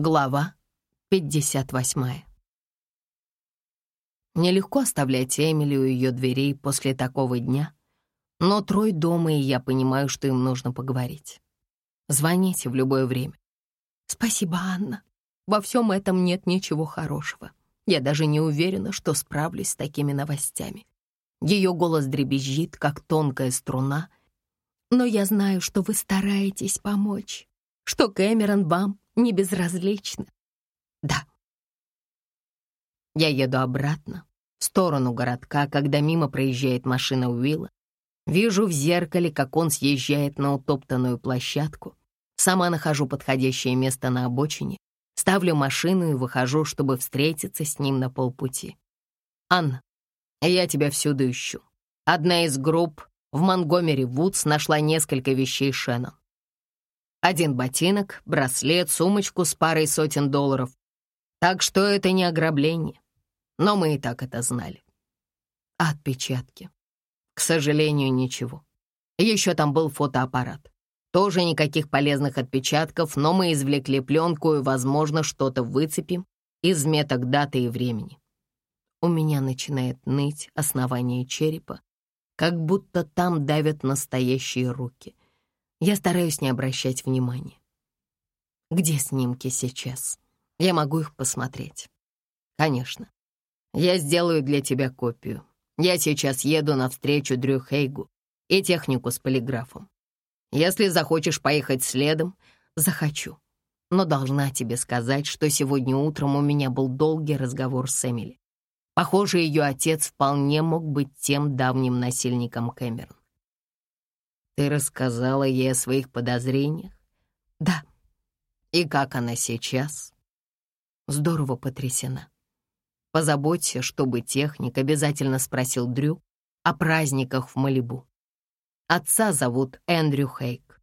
Глава 58. Нелегко оставлять Эмили у ее дверей после такого дня, но Трой дома, и я понимаю, что им нужно поговорить. Звоните в любое время. Спасибо, Анна. Во всем этом нет ничего хорошего. Я даже не уверена, что справлюсь с такими новостями. Ее голос дребезжит, как тонкая струна, но я знаю, что вы стараетесь помочь, что Кэмерон вам не безразлично. Да. Я еду обратно, в сторону городка, когда мимо проезжает машина Уилла. Вижу в зеркале, как он съезжает на утоптанную площадку. Сама нахожу подходящее место на обочине, ставлю машину и выхожу, чтобы встретиться с ним на полпути. «Анна, я тебя всюду ищу. Одна из групп в Монгомери Вудс нашла несколько вещей Шеннон. Один ботинок, браслет, сумочку с парой сотен долларов. Так что это не ограбление. Но мы и так это знали. А отпечатки? К сожалению, ничего. Еще там был фотоаппарат. Тоже никаких полезных отпечатков, но мы извлекли пленку и, возможно, что-то выцепим из меток даты и времени. У меня начинает ныть основание черепа, как будто там давят настоящие руки. Я стараюсь не обращать внимания. Где снимки сейчас? Я могу их посмотреть. Конечно. Я сделаю для тебя копию. Я сейчас еду навстречу Дрю Хейгу и технику с полиграфом. Если захочешь поехать следом, захочу. Но должна тебе сказать, что сегодня утром у меня был долгий разговор с Эмили. Похоже, ее отец вполне мог быть тем давним насильником Кэмерон. Ты рассказала ей о своих подозрениях? Да. И как она сейчас? Здорово потрясена. Позаботься, чтобы техник обязательно спросил Дрю о праздниках в Малибу. Отца зовут Эндрю Хейк.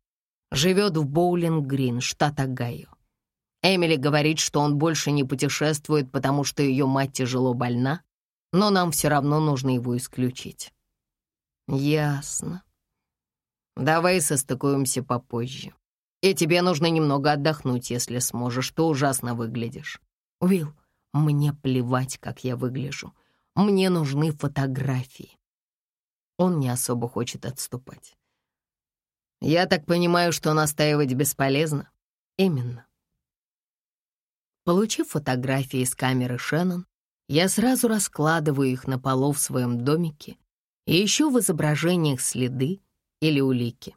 Живет в Боулинг-Грин, штат Огайо. Эмили говорит, что он больше не путешествует, потому что ее мать тяжело больна, но нам все равно нужно его исключить. Ясно. Давай состыкуемся попозже. И тебе нужно немного отдохнуть, если сможешь. Ты ужасно выглядишь. Уилл, мне плевать, как я выгляжу. Мне нужны фотографии. Он не особо хочет отступать. Я так понимаю, что настаивать бесполезно? Именно. Получив фотографии из камеры Шеннон, я сразу раскладываю их на полу в своем домике и ищу в изображениях следы, или улики.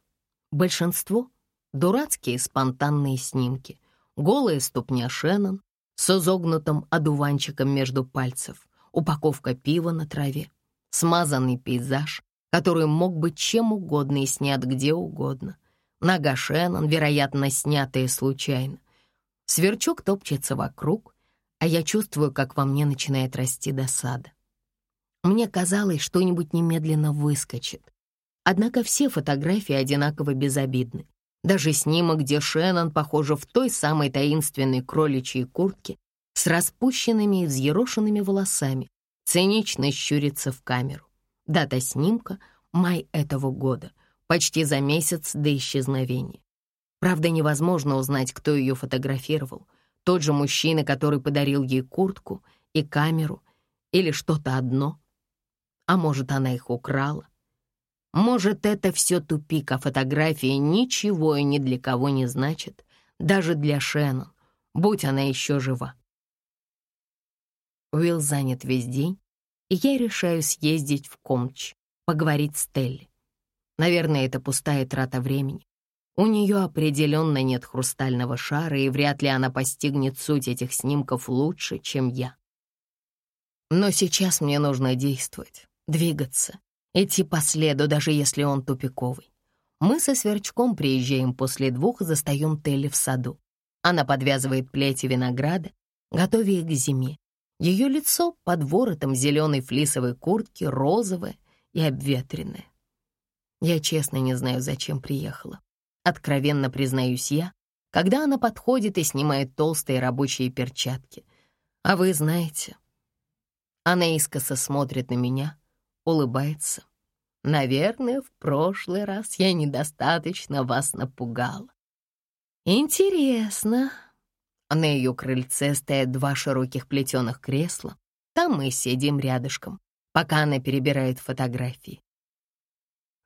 Большинство — дурацкие спонтанные снимки, голая ступня Шеннон с изогнутым одуванчиком между пальцев, упаковка пива на траве, смазанный пейзаж, который мог быть чем угодно и снят где угодно, нога Шеннон, вероятно, снятая случайно. Сверчок топчется вокруг, а я чувствую, как во мне начинает расти досада. Мне казалось, что-нибудь немедленно выскочит, Однако все фотографии одинаково безобидны. Даже снимок, где Шеннон, похоже, в той самой таинственной кроличьей куртке с распущенными и взъерошенными волосами, цинично щурится в камеру. Дата снимка — май этого года, почти за месяц до исчезновения. Правда, невозможно узнать, кто ее фотографировал. Тот же мужчина, который подарил ей куртку и камеру, или что-то одно. А может, она их украла. Может, это все тупик, а фотография ничего и ни для кого не значит, даже для Шеннон, будь она еще жива. Уилл занят весь день, и я решаю съездить в Комч, поговорить с Телли. Наверное, это пустая трата времени. У нее определенно нет хрустального шара, и вряд ли она постигнет суть этих снимков лучше, чем я. Но сейчас мне нужно действовать, двигаться идти по следу, даже если он тупиковый. Мы со Сверчком приезжаем после двух и застаем Телли в саду. Она подвязывает плети винограда, готовя их к зиме. Ее лицо под воротом зеленой флисовой куртки, розовое и обветренное. Я честно не знаю, зачем приехала. Откровенно признаюсь я, когда она подходит и снимает толстые рабочие перчатки. А вы знаете... Она искоса смотрит на меня, улыбается. Наверное, в прошлый раз я недостаточно вас напугала. Интересно. На ее крыльце стоят два широких плетеных кресла. Там мы сидим рядышком, пока она перебирает фотографии.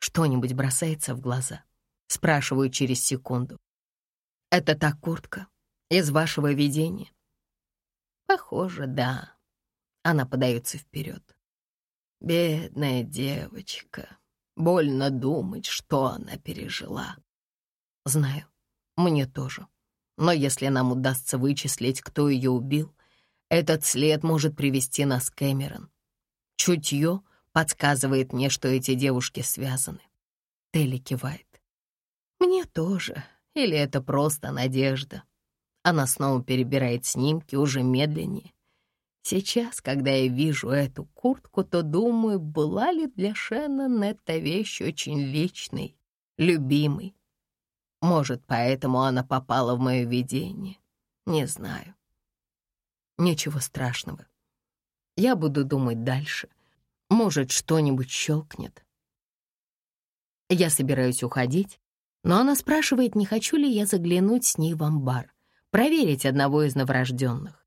Что-нибудь бросается в глаза? Спрашиваю через секунду. Это та куртка из вашего видения? Похоже, да. Она подается вперед. Бедная девочка. Больно думать, что она пережила. Знаю, мне тоже. Но если нам удастся вычислить, кто ее убил, этот след может привести нас к Кэмерон. Чутье подсказывает мне, что эти девушки связаны. Телли кивает. Мне тоже. Или это просто надежда? Она снова перебирает снимки уже медленнее. Сейчас, когда я вижу эту куртку, то думаю, была ли для Шеннон эта вещь очень личной, любимой. Может, поэтому она попала в мое видение. Не знаю. Ничего страшного. Я буду думать дальше. Может, что-нибудь щелкнет. Я собираюсь уходить, но она спрашивает, не хочу ли я заглянуть с ней в амбар, проверить одного из новорожденных.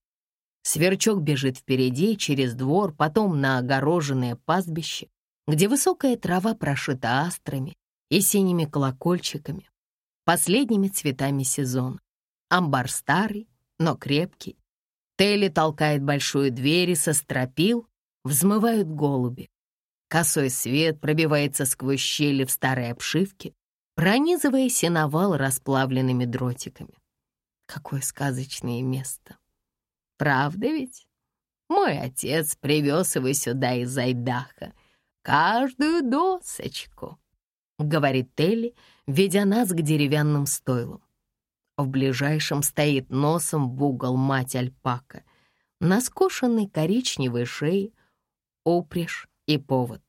Сверчок бежит впереди, через двор, потом на огороженное пастбище, где высокая трава прошита астрами и синими колокольчиками, последними цветами сезона. Амбар старый, но крепкий. Телли толкает большую дверь и со стропил взмывают голуби. Косой свет пробивается сквозь щели в старой обшивке, пронизывая сеновал расплавленными дротиками. Какое сказочное место! Правда ведь? Мой отец привез его сюда из Айдаха. Каждую досочку, — говорит Телли, ведя нас к деревянным стойлам. В ближайшем стоит носом в угол мать альпака. На скошенной коричневой шее упряжь и повод.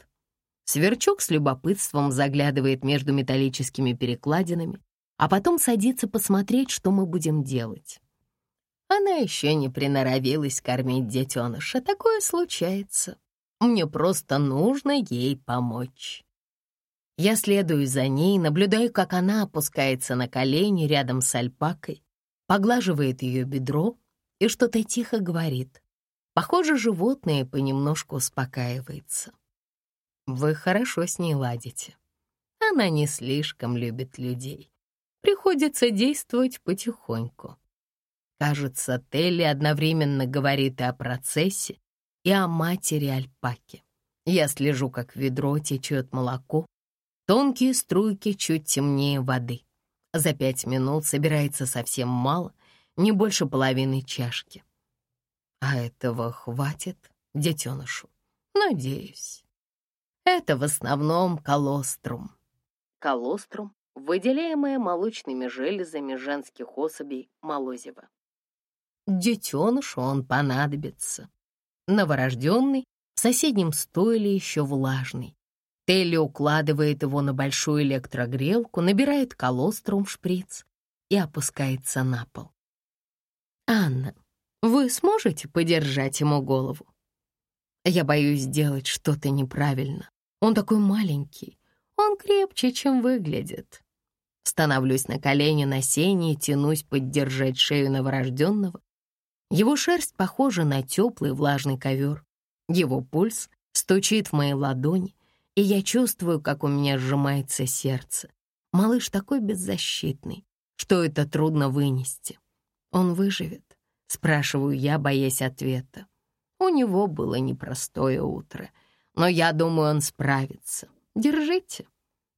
Сверчок с любопытством заглядывает между металлическими перекладинами, а потом садится посмотреть, что мы будем делать. Она еще не приноровилась кормить детеныша. Такое случается. Мне просто нужно ей помочь. Я следую за ней, наблюдаю, как она опускается на колени рядом с альпакой, поглаживает ее бедро и что-то тихо говорит. Похоже, животное понемножку успокаивается. Вы хорошо с ней ладите. Она не слишком любит людей. Приходится действовать потихоньку. Кажется, Телли одновременно говорит и о процессе, и о матери альпаки. Я слежу, как в ведро течет молоко, тонкие струйки чуть темнее воды. За пять минут собирается совсем мало, не больше половины чашки. А этого хватит детенышу, надеюсь. Это в основном колострум. Колострум — выделяемое молочными железами женских особей молозива. Детенышу он понадобится. Новорожденный в соседнем стойле еще влажный. Телли укладывает его на большую электрогрелку, набирает колострум в шприц и опускается на пол. «Анна, вы сможете подержать ему голову?» Я боюсь сделать что-то неправильно. Он такой маленький, он крепче, чем выглядит. Становлюсь на колени на сене и тянусь поддержать шею новорожденного, его шерсть похожа на теплый влажный ковер. Его пульс стучит в моей ладони, и я чувствую, как у меня сжимается сердце. Малыш такой беззащитный, что это трудно вынести. Он выживет? Спрашиваю я, боясь ответа. У него было непростое утро, но я думаю, он справится. Держите.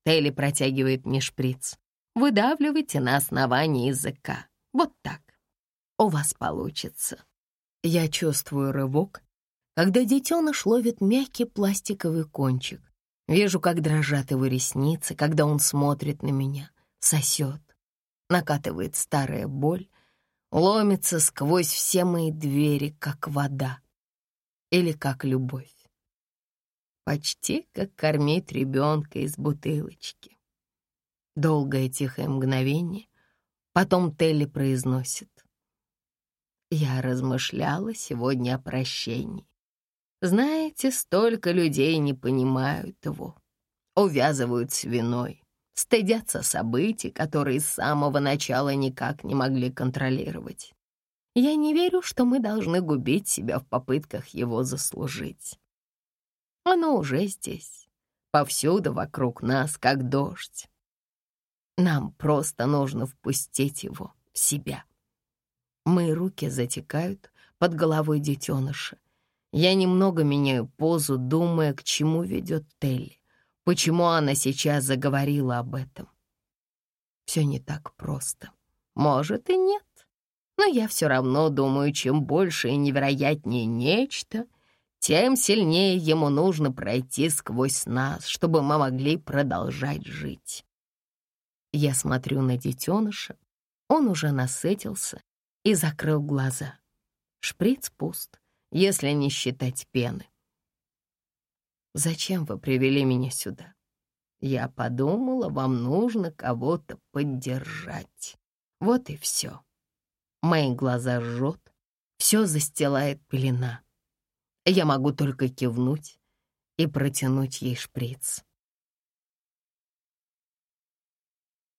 Телли протягивает мне шприц. Выдавливайте на основании языка. Вот так у вас получится. Я чувствую рывок, когда детеныш ловит мягкий пластиковый кончик. Вижу, как дрожат его ресницы, когда он смотрит на меня, сосет. Накатывает старая боль, ломится сквозь все мои двери, как вода или как любовь. Почти как кормить ребенка из бутылочки. Долгое тихое мгновение, потом Телли произносит. Я размышляла сегодня о прощении. Знаете, столько людей не понимают его, увязывают с виной, стыдятся событий, которые с самого начала никак не могли контролировать. Я не верю, что мы должны губить себя в попытках его заслужить. Оно уже здесь, повсюду вокруг нас, как дождь. Нам просто нужно впустить его в себя. Мои руки затекают под головой детеныша. Я немного меняю позу, думая, к чему ведет Телли, почему она сейчас заговорила об этом. Все не так просто. Может и нет. Но я все равно думаю, чем больше и невероятнее нечто, тем сильнее ему нужно пройти сквозь нас, чтобы мы могли продолжать жить. Я смотрю на детеныша, он уже насытился и закрыл глаза. Шприц пуст, если не считать пены. «Зачем вы привели меня сюда?» Я подумала, вам нужно кого-то поддержать. Вот и все. Мои глаза жжет, все застилает пелена. Я могу только кивнуть и протянуть ей шприц.